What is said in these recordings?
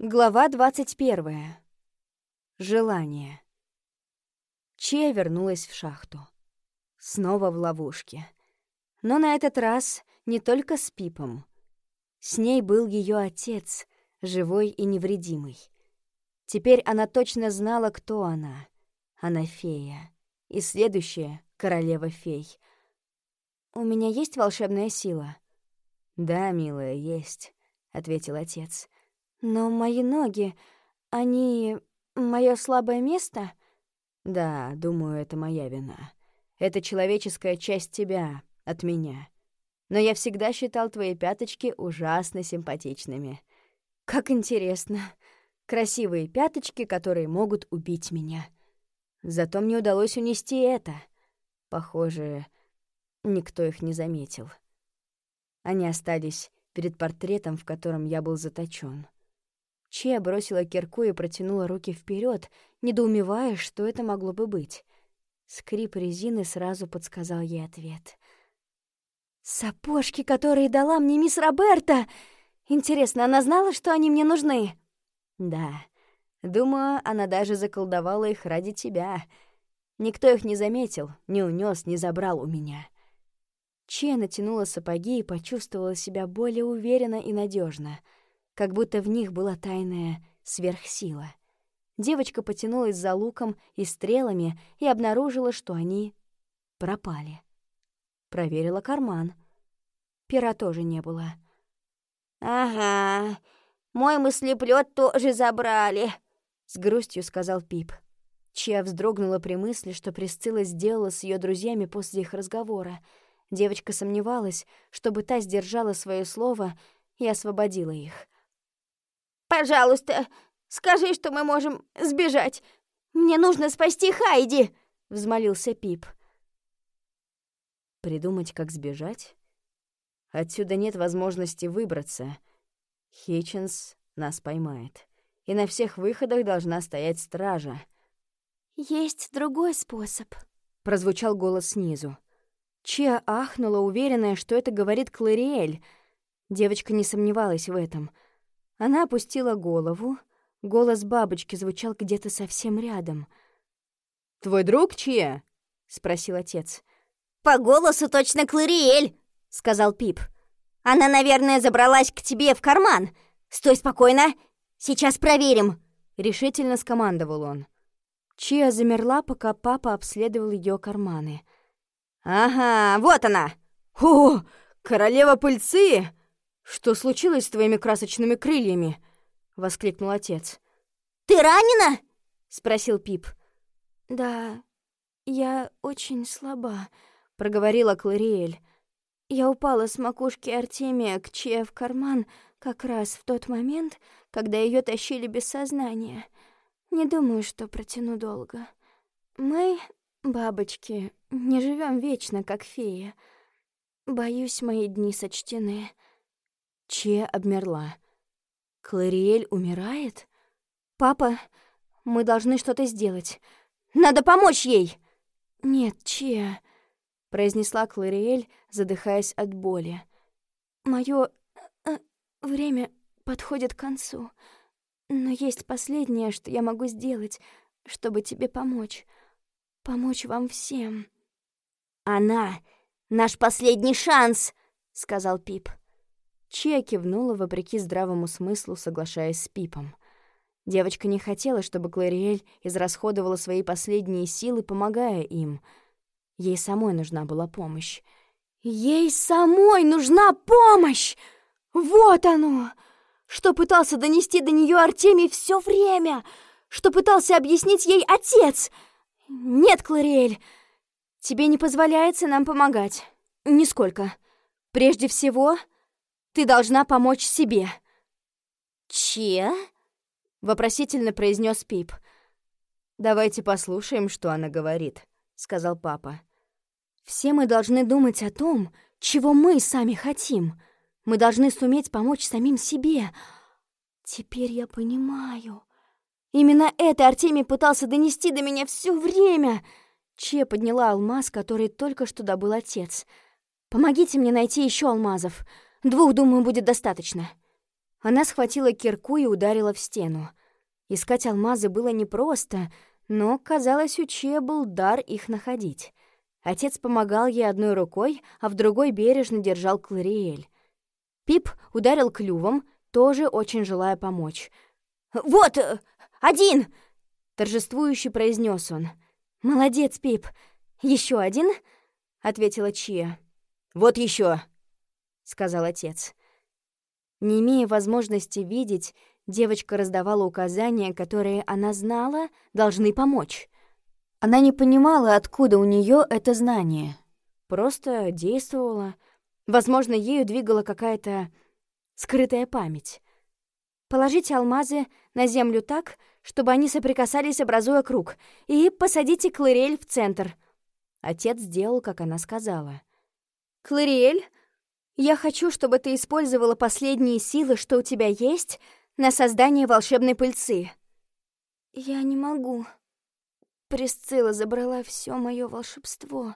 Глава двадцать первая. Желание. Чия вернулась в шахту. Снова в ловушке. Но на этот раз не только с Пипом. С ней был ее отец, живой и невредимый. Теперь она точно знала, кто она. Она фея. И следующая — королева фей. «У меня есть волшебная сила?» «Да, милая, есть», — ответил отец. Но мои ноги, они... мое слабое место? Да, думаю, это моя вина. Это человеческая часть тебя, от меня. Но я всегда считал твои пяточки ужасно симпатичными. Как интересно. Красивые пяточки, которые могут убить меня. Зато мне удалось унести это. Похоже, никто их не заметил. Они остались перед портретом, в котором я был заточен. Че бросила кирку и протянула руки вперед, недоумевая, что это могло бы быть. Скрип резины сразу подсказал ей ответ. «Сапожки, которые дала мне мисс Роберта! Интересно, она знала, что они мне нужны?» «Да. Думаю, она даже заколдовала их ради тебя. Никто их не заметил, не унес, не забрал у меня». Че натянула сапоги и почувствовала себя более уверенно и надежно как будто в них была тайная сверхсила. Девочка потянулась за луком и стрелами и обнаружила, что они пропали. Проверила карман. Пера тоже не было. «Ага, мой мыслеплёт тоже забрали», — с грустью сказал Пип. Чья вздрогнула при мысли, что Присцилла сделала с ее друзьями после их разговора. Девочка сомневалась, чтобы та сдержала свое слово и освободила их. Пожалуйста, скажи, что мы можем сбежать. Мне нужно спасти Хайди!» — взмолился Пип. «Придумать, как сбежать? Отсюда нет возможности выбраться. Хитчинс нас поймает. И на всех выходах должна стоять стража». «Есть другой способ», — прозвучал голос снизу. Чия ахнула, уверенная, что это говорит Клариэль. Девочка не сомневалась в этом — она опустила голову. Голос бабочки звучал где-то совсем рядом. «Твой друг чья?» — спросил отец. «По голосу точно Клариэль», — сказал Пип. «Она, наверное, забралась к тебе в карман. Стой спокойно, сейчас проверим», — решительно скомандовал он. Чия замерла, пока папа обследовал ее карманы. «Ага, вот она!» «О, королева пыльцы!» «Что случилось с твоими красочными крыльями?» — воскликнул отец. «Ты ранена?» — спросил Пип. «Да, я очень слаба», — проговорила Клариэль. «Я упала с макушки Артемия к Че в карман как раз в тот момент, когда ее тащили без сознания. Не думаю, что протяну долго. Мы, бабочки, не живем вечно, как феи. Боюсь, мои дни сочтены». Че обмерла. Клариэль умирает? Папа, мы должны что-то сделать. Надо помочь ей. Нет, Че, произнесла Клариэль, задыхаясь от боли. Моё э, время подходит к концу. Но есть последнее, что я могу сделать, чтобы тебе помочь. Помочь вам всем. Она наш последний шанс, сказал Пип. Чия кивнула вопреки здравому смыслу, соглашаясь с Пипом. Девочка не хотела, чтобы Клариэль израсходовала свои последние силы, помогая им. Ей самой нужна была помощь. Ей самой нужна помощь! Вот оно! Что пытался донести до нее Артемий все время! Что пытался объяснить ей отец! Нет, Клариэль, тебе не позволяется нам помогать. Нисколько. Прежде всего, ты должна помочь себе». «Че?» — вопросительно произнес Пип. «Давайте послушаем, что она говорит», — сказал папа. «Все мы должны думать о том, чего мы сами хотим. Мы должны суметь помочь самим себе. Теперь я понимаю. Именно это Артемий пытался донести до меня все время». Че подняла алмаз, который только что добыл отец. «Помогите мне найти еще алмазов. Двух, думаю, будет достаточно». Она схватила кирку и ударила в стену. Искать алмазы было непросто, но, казалось, у Че был дар их находить. Отец помогал ей одной рукой, а в другой бережно держал Клариэль. Пип ударил клювом, тоже очень желая помочь. «Вот, один!» — торжествующе произнес он. «Молодец, Пип! Еще один?» — ответила Чия. «Вот еще, сказал отец. Не имея возможности видеть, девочка раздавала указания, которые она знала, должны помочь. Она не понимала, откуда у нее это знание. Просто действовала. Возможно, ею двигала какая-то скрытая память. Положите алмазы на землю так, чтобы они соприкасались, образуя круг, и посадите Клариэль в центр. Отец сделал, как она сказала. «Клариэль, я хочу, чтобы ты использовала последние силы, что у тебя есть, на создание волшебной пыльцы». «Я не могу», Присцилла забрала все мое волшебство.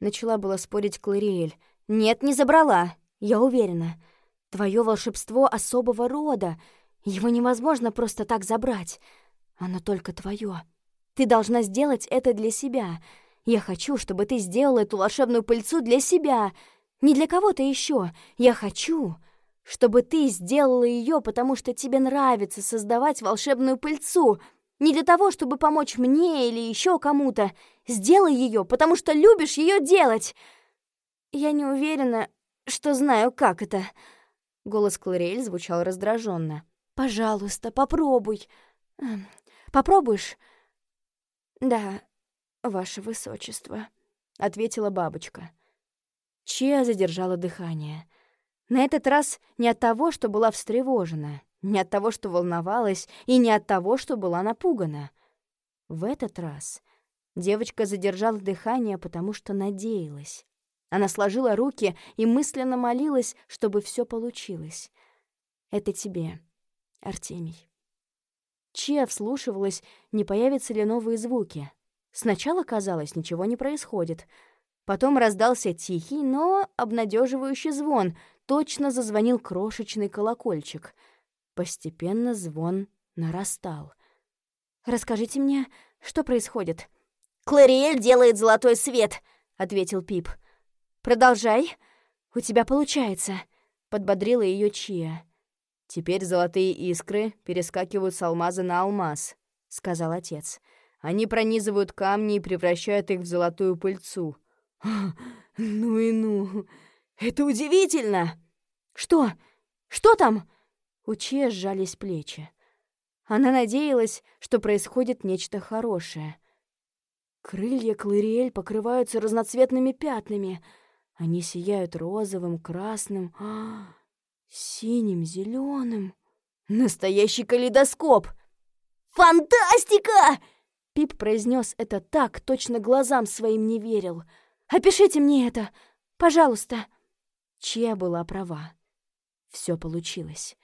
Начала было спорить Клариэль. Нет, не забрала, я уверена. Твое волшебство особого рода. Его невозможно просто так забрать. Оно только твое. Ты должна сделать это для себя. Я хочу, чтобы ты сделала эту волшебную пыльцу для себя. Не для кого-то еще. Я хочу, чтобы ты сделала ее, потому что тебе нравится создавать волшебную пыльцу — не для того, чтобы помочь мне или еще кому-то. Сделай ее, потому что любишь ее делать. Я не уверена, что знаю, как это. Голос Клариэль звучал раздраженно. Пожалуйста, попробуй. Эм, попробуешь? Да, ваше высочество, ответила бабочка. Чия задержала дыхание. На этот раз не от того, что была встревожена. Не от того, что волновалась, и не от того, что была напугана. В этот раз девочка задержала дыхание, потому что надеялась. Она сложила руки и мысленно молилась, чтобы все получилось. «Это тебе, Артемий». Чия вслушивалась, не появятся ли новые звуки. Сначала казалось, ничего не происходит. Потом раздался тихий, но обнадеживающий звон. Точно зазвонил крошечный колокольчик — Постепенно звон нарастал. «Расскажите мне, что происходит?» «Клариэль делает золотой свет», — ответил Пип. «Продолжай. У тебя получается», — подбодрила ее Чия. «Теперь золотые искры перескакивают с алмаза на алмаз», — сказал отец. «Они пронизывают камни и превращают их в золотую пыльцу». «Ну и ну! Это удивительно!» «Что? Что там?» У Че сжались плечи. Она надеялась, что происходит нечто хорошее. Крылья Клариэль покрываются разноцветными пятнами. Они сияют розовым, красным, а, синим, зеленым. Настоящий калейдоскоп! «Фантастика!» Пип произнес это так, точно глазам своим не верил. «Опишите мне это, пожалуйста!» Чья была права. Все получилось.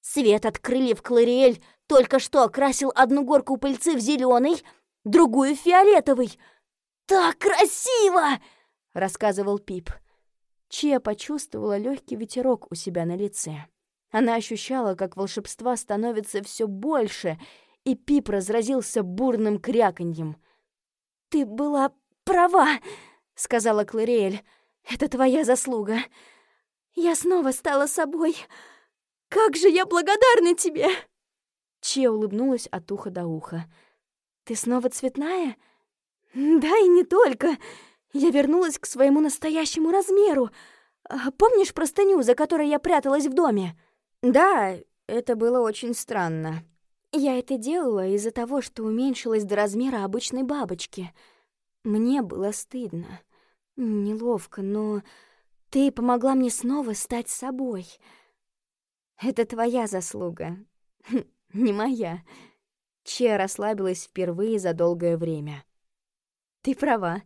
Свет от крыльев Клариэль только что окрасил одну горку пыльцы в зеленый, другую — фиолетовый. «Так красиво!» — рассказывал Пип. Чия почувствовала легкий ветерок у себя на лице. Она ощущала, как волшебства становится все больше, и Пип разразился бурным кряканьем. «Ты была права!» — сказала Клариэль. «Это твоя заслуга. Я снова стала собой. Как же я благодарна тебе!» Че улыбнулась от уха до уха. «Ты снова цветная?» «Да и не только. Я вернулась к своему настоящему размеру. А, помнишь простыню, за которой я пряталась в доме?» «Да, это было очень странно. Я это делала из-за того, что уменьшилась до размера обычной бабочки. Мне было стыдно, неловко, но ты помогла мне снова стать собой». Это твоя заслуга, не моя. Че расслабилась впервые за долгое время. Ты права.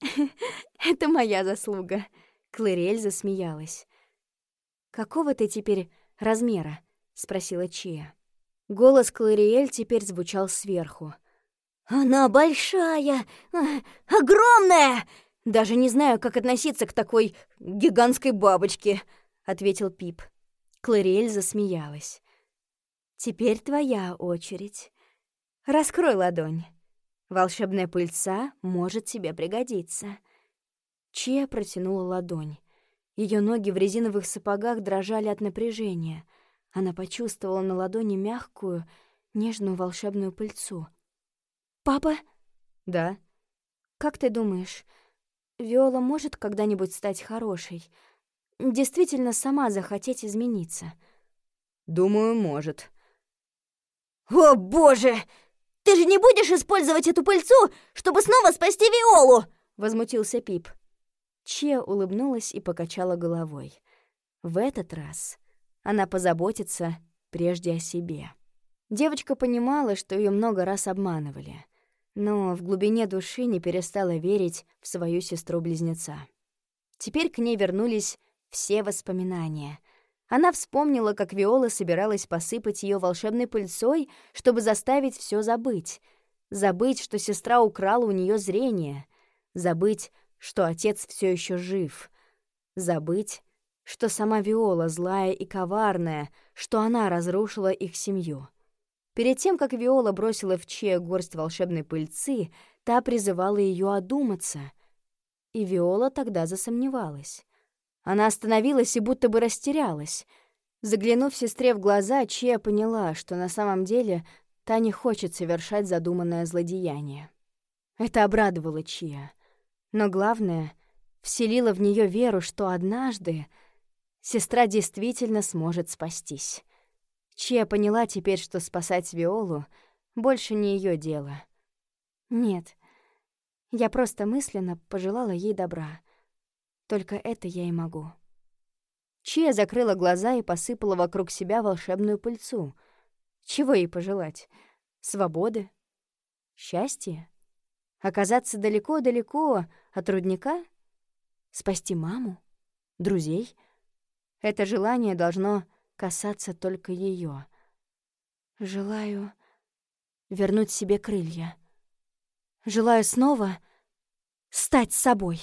Это моя заслуга. Клэрель засмеялась. Какого ты теперь размера? спросила Чия. Голос Клариэль теперь звучал сверху. «Она большая! Огромная!» «Даже не знаю, как относиться к такой гигантской бабочке», — ответил Пип. Клариэль засмеялась. «Теперь твоя очередь. Раскрой ладонь. Волшебная пыльца может тебе пригодиться». Чия протянула ладонь. Ее ноги в резиновых сапогах дрожали от напряжения. Она почувствовала на ладони мягкую, нежную волшебную пыльцу. «Папа?» «Да?» «Как ты думаешь, Виола может когда-нибудь стать хорошей? Действительно сама захотеть измениться?» «Думаю, может». «О, боже! Ты же не будешь использовать эту пыльцу, чтобы снова спасти Виолу?» — возмутился Пип. Че улыбнулась и покачала головой. В этот раз она позаботится прежде о себе. Девочка понимала, что ее много раз обманывали, но в глубине души не перестала верить в свою сестру-близнеца. Теперь к ней вернулись все воспоминания. Она вспомнила, как Виола собиралась посыпать ее волшебной пыльцой, чтобы заставить все забыть. Забыть, что сестра украла у нее зрение. Забыть, что отец все еще жив. Забыть, что сама Виола злая и коварная, что она разрушила их семью. Перед тем, как Виола бросила в Че горсть волшебной пыльцы, та призывала ее одуматься. И Виола тогда засомневалась. Она остановилась и будто бы растерялась. Заглянув сестре в глаза, Че поняла, что на самом деле та не хочет совершать задуманное злодеяние. Это обрадовало Чия. Но главное, вселило в нее веру, что однажды сестра действительно сможет спастись. Чья поняла теперь, что спасать Виолу больше не ее дело. Нет, я просто мысленно пожелала ей добра. Только это я и могу. Чья закрыла глаза и посыпала вокруг себя волшебную пыльцу. Чего ей пожелать? Свободы? Счастья? Оказаться далеко-далеко от рудника? Спасти маму? Друзей? Это желание должно касаться только ее. Желаю вернуть себе крылья. Желаю снова стать собой.